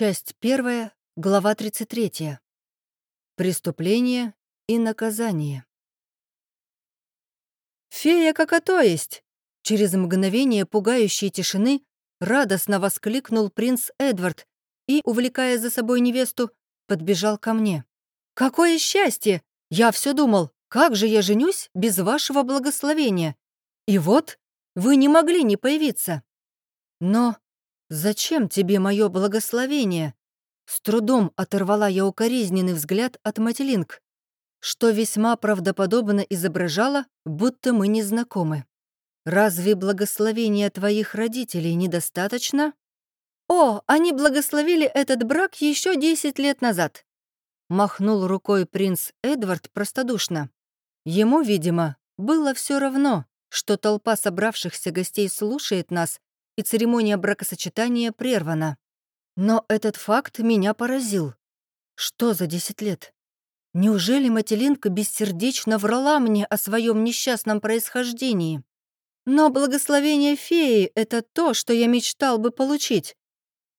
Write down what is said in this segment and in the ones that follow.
Часть первая, глава 33. Преступление и наказание. «Фея как то есть!» Через мгновение пугающей тишины радостно воскликнул принц Эдвард и, увлекая за собой невесту, подбежал ко мне. «Какое счастье! Я все думал, как же я женюсь без вашего благословения? И вот, вы не могли не появиться. Но зачем тебе мое благословение?» С трудом оторвала я укоризненный взгляд от Мателинг, что весьма правдоподобно изображало, будто мы не знакомы. «Разве благословения твоих родителей недостаточно?» «О, они благословили этот брак еще десять лет назад», махнул рукой принц Эдвард простодушно. Ему, видимо, было все равно, что толпа собравшихся гостей слушает нас, и церемония бракосочетания прервана. Но этот факт меня поразил. Что за десять лет? Неужели Мателинка бессердечно врала мне о своем несчастном происхождении? Но благословение феи — это то, что я мечтал бы получить.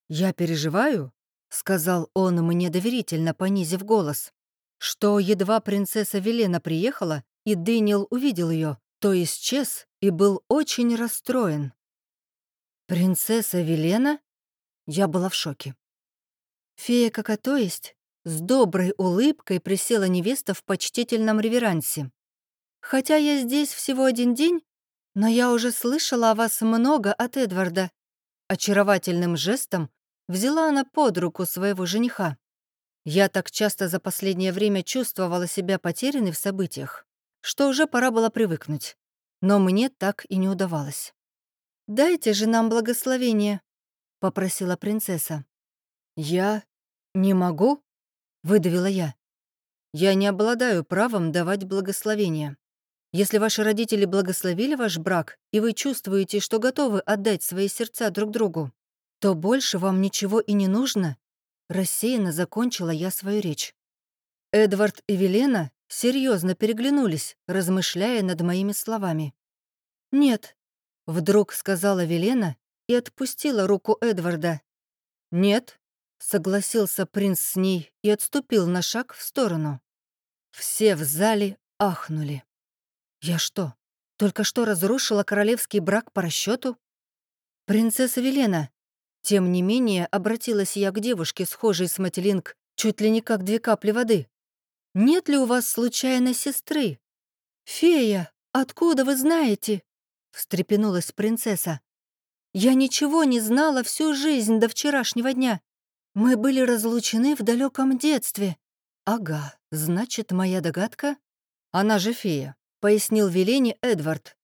«Я переживаю», — сказал он мне доверительно, понизив голос, что едва принцесса Велена приехала, и Дэниел увидел ее, то исчез и был очень расстроен. «Принцесса Велена?» Я была в шоке. Фея как то есть, с доброй улыбкой присела невеста в почтительном реверансе. «Хотя я здесь всего один день, но я уже слышала о вас много от Эдварда». Очаровательным жестом взяла она под руку своего жениха. Я так часто за последнее время чувствовала себя потерянной в событиях, что уже пора было привыкнуть. Но мне так и не удавалось. «Дайте же нам благословение», — попросила принцесса. «Я не могу?» — выдавила я. «Я не обладаю правом давать благословение. Если ваши родители благословили ваш брак, и вы чувствуете, что готовы отдать свои сердца друг другу, то больше вам ничего и не нужно», — рассеянно закончила я свою речь. Эдвард и Велена серьезно переглянулись, размышляя над моими словами. «Нет», — вдруг сказала Велена и отпустила руку Эдварда. «Нет», — согласился принц с ней и отступил на шаг в сторону. Все в зале ахнули. «Я что, только что разрушила королевский брак по расчету? «Принцесса Велена», тем не менее обратилась я к девушке, схожей с Мателинг, чуть ли не как две капли воды. «Нет ли у вас случайно сестры?» «Фея, откуда вы знаете?» — встрепенулась принцесса. Я ничего не знала всю жизнь до вчерашнего дня. Мы были разлучены в далеком детстве. Ага, значит, моя догадка? Она же фея, пояснил Велени Эдвард.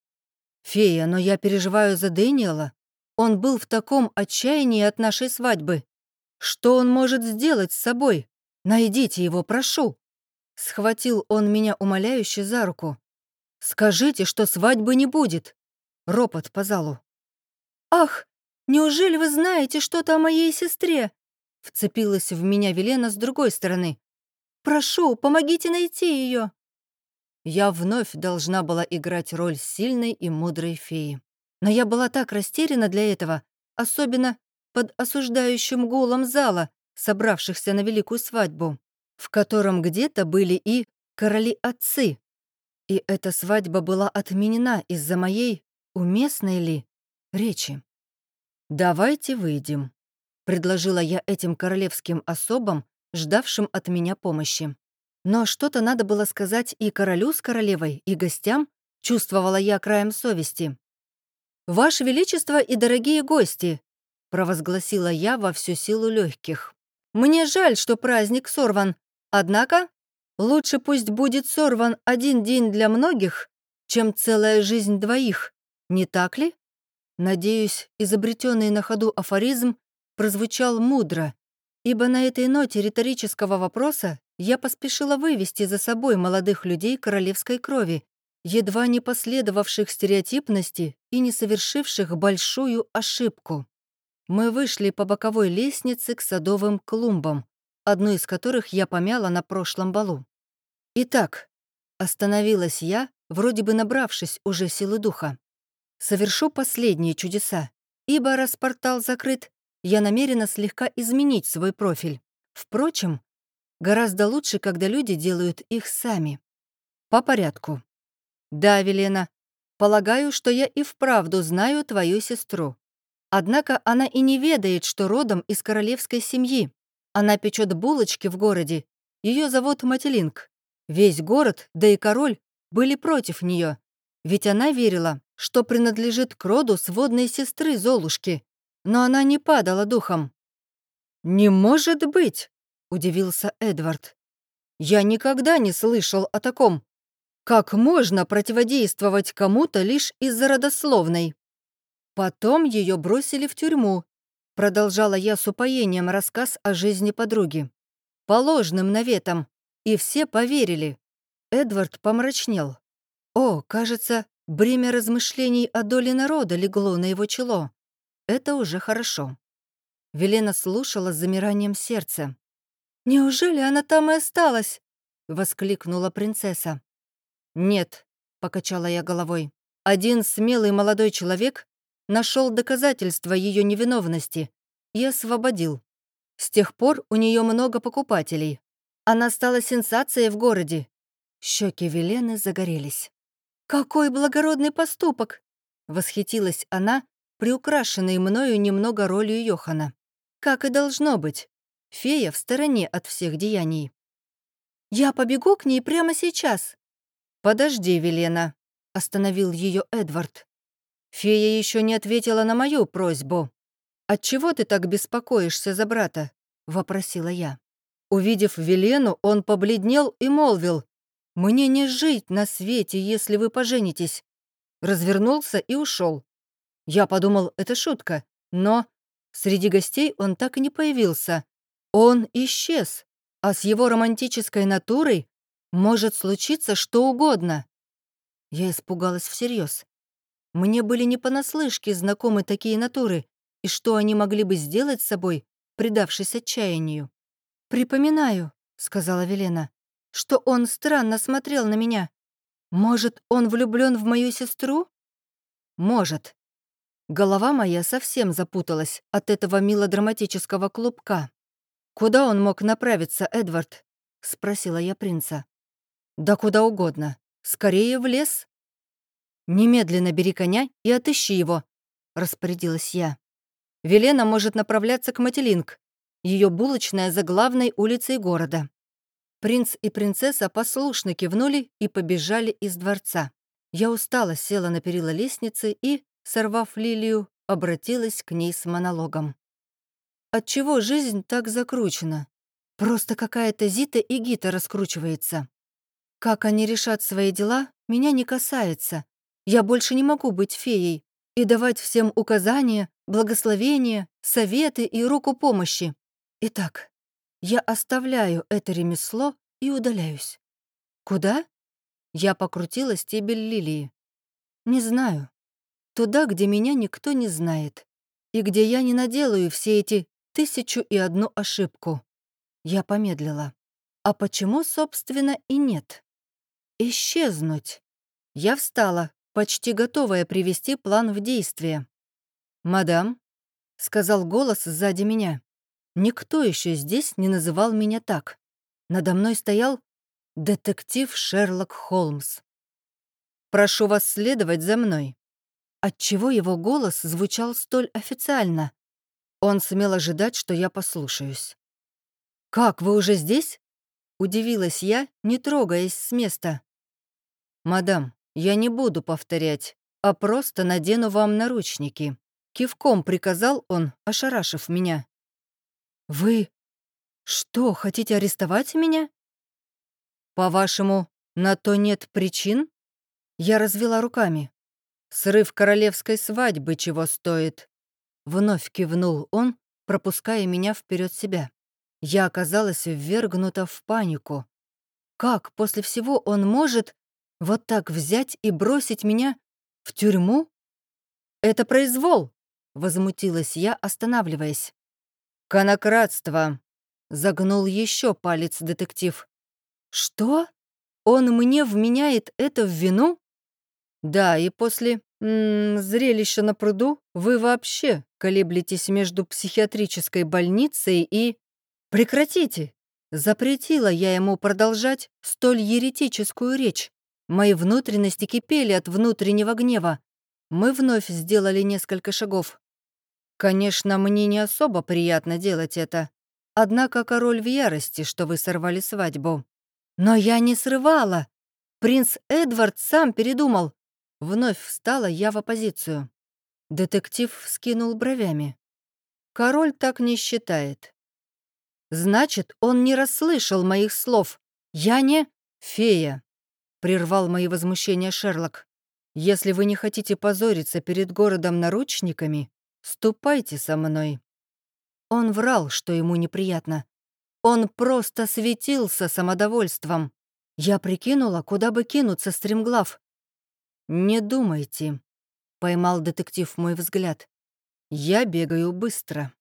Фея, но я переживаю за Дэниела. Он был в таком отчаянии от нашей свадьбы. Что он может сделать с собой? Найдите его, прошу. Схватил он меня умоляюще за руку. «Скажите, что свадьбы не будет!» Ропот по залу. «Ах, неужели вы знаете что-то о моей сестре?» Вцепилась в меня Велена с другой стороны. «Прошу, помогите найти ее!» Я вновь должна была играть роль сильной и мудрой феи. Но я была так растеряна для этого, особенно под осуждающим гулом зала, собравшихся на великую свадьбу, в котором где-то были и короли-отцы. И эта свадьба была отменена из-за моей, уместной ли, речи. «Давайте выйдем», — предложила я этим королевским особам, ждавшим от меня помощи. Но что-то надо было сказать и королю с королевой, и гостям, чувствовала я краем совести. «Ваше Величество и дорогие гости», — провозгласила я во всю силу легких. «Мне жаль, что праздник сорван, однако лучше пусть будет сорван один день для многих, чем целая жизнь двоих, не так ли?» Надеюсь, изобретенный на ходу афоризм прозвучал мудро, ибо на этой ноте риторического вопроса я поспешила вывести за собой молодых людей королевской крови, едва не последовавших стереотипности и не совершивших большую ошибку. Мы вышли по боковой лестнице к садовым клумбам, одну из которых я помяла на прошлом балу. Итак, остановилась я, вроде бы набравшись уже силы духа совершу последние чудеса, ибо раз портал закрыт, я намерена слегка изменить свой профиль. Впрочем, гораздо лучше, когда люди делают их сами. По порядку. Да, Велена, полагаю, что я и вправду знаю твою сестру. Однако она и не ведает, что родом из королевской семьи. Она печет булочки в городе. Ее зовут Мателинг. Весь город, да и король, были против нее, ведь она верила, что принадлежит к роду сводной сестры Золушки, но она не падала духом. «Не может быть!» — удивился Эдвард. «Я никогда не слышал о таком. Как можно противодействовать кому-то лишь из-за родословной?» Потом ее бросили в тюрьму. Продолжала я с упоением рассказ о жизни подруги. По ложным наветам. И все поверили. Эдвард помрачнел. О, кажется, бремя размышлений о доле народа легло на его чело. Это уже хорошо. Велена слушала с замиранием сердца. «Неужели она там и осталась?» — воскликнула принцесса. «Нет», — покачала я головой. «Один смелый молодой человек нашел доказательства ее невиновности и освободил. С тех пор у нее много покупателей. Она стала сенсацией в городе. Щеки Велены загорелись. «Какой благородный поступок!» — восхитилась она, приукрашенной мною немного ролью Йохана. «Как и должно быть. Фея в стороне от всех деяний». «Я побегу к ней прямо сейчас». «Подожди, Велена», — остановил ее Эдвард. Фея еще не ответила на мою просьбу. «Отчего ты так беспокоишься за брата?» — вопросила я. Увидев Велену, он побледнел и молвил, «Мне не жить на свете, если вы поженитесь». Развернулся и ушел. Я подумал, это шутка, но среди гостей он так и не появился. Он исчез, а с его романтической натурой может случиться что угодно. Я испугалась всерьез. Мне были не понаслышке знакомы такие натуры, и что они могли бы сделать с собой, предавшись отчаянию. «Припоминаю», — сказала Велена, — «что он странно смотрел на меня. Может, он влюблен в мою сестру?» «Может». Голова моя совсем запуталась от этого милодраматического клубка. «Куда он мог направиться, Эдвард?» — спросила я принца. «Да куда угодно. Скорее в лес», «Немедленно бери коня и отыщи его», — распорядилась я. Велена может направляться к Мателинг, ее булочная за главной улицей города. Принц и принцесса послушно кивнули и побежали из дворца. Я устала, села на перила лестницы и, сорвав лилию, обратилась к ней с монологом. Отчего жизнь так закручена? Просто какая-то Зита и Гита раскручивается. Как они решат свои дела, меня не касается. Я больше не могу быть феей и давать всем указания, благословения, советы и руку помощи. Итак, я оставляю это ремесло и удаляюсь. Куда? Я покрутила стебель лилии. Не знаю. Туда, где меня никто не знает. И где я не наделаю все эти тысячу и одну ошибку. Я помедлила. А почему, собственно, и нет? Исчезнуть. Я встала, почти готовая привести план в действие. «Мадам», — сказал голос сзади меня, — «никто еще здесь не называл меня так. Надо мной стоял детектив Шерлок Холмс. Прошу вас следовать за мной». Отчего его голос звучал столь официально? Он смел ожидать, что я послушаюсь. «Как, вы уже здесь?» — удивилась я, не трогаясь с места. «Мадам, я не буду повторять, а просто надену вам наручники. Кивком приказал он, ошарашив меня. «Вы что, хотите арестовать меня?» «По-вашему, на то нет причин?» Я развела руками. «Срыв королевской свадьбы чего стоит?» Вновь кивнул он, пропуская меня вперед себя. Я оказалась ввергнута в панику. Как после всего он может вот так взять и бросить меня в тюрьму? Это произвол, возмутилась я, останавливаясь. Конократство, загнул еще палец детектив. Что? Он мне вменяет это в вину? Да, и после М зрелище на пруду? Вы вообще колеблетесь между психиатрической больницей и... Прекратите! Запретила я ему продолжать столь еретическую речь. Мои внутренности кипели от внутреннего гнева. Мы вновь сделали несколько шагов. Конечно, мне не особо приятно делать это. Однако король в ярости, что вы сорвали свадьбу. Но я не срывала. Принц Эдвард сам передумал. Вновь встала я в оппозицию. Детектив вскинул бровями. Король так не считает. Значит, он не расслышал моих слов. Я не фея, прервал мои возмущения Шерлок. Если вы не хотите позориться перед городом наручниками, ступайте со мной. Он врал, что ему неприятно. Он просто светился самодовольством. Я прикинула, куда бы кинуться стремглав. «Не думайте», — поймал детектив мой взгляд. «Я бегаю быстро».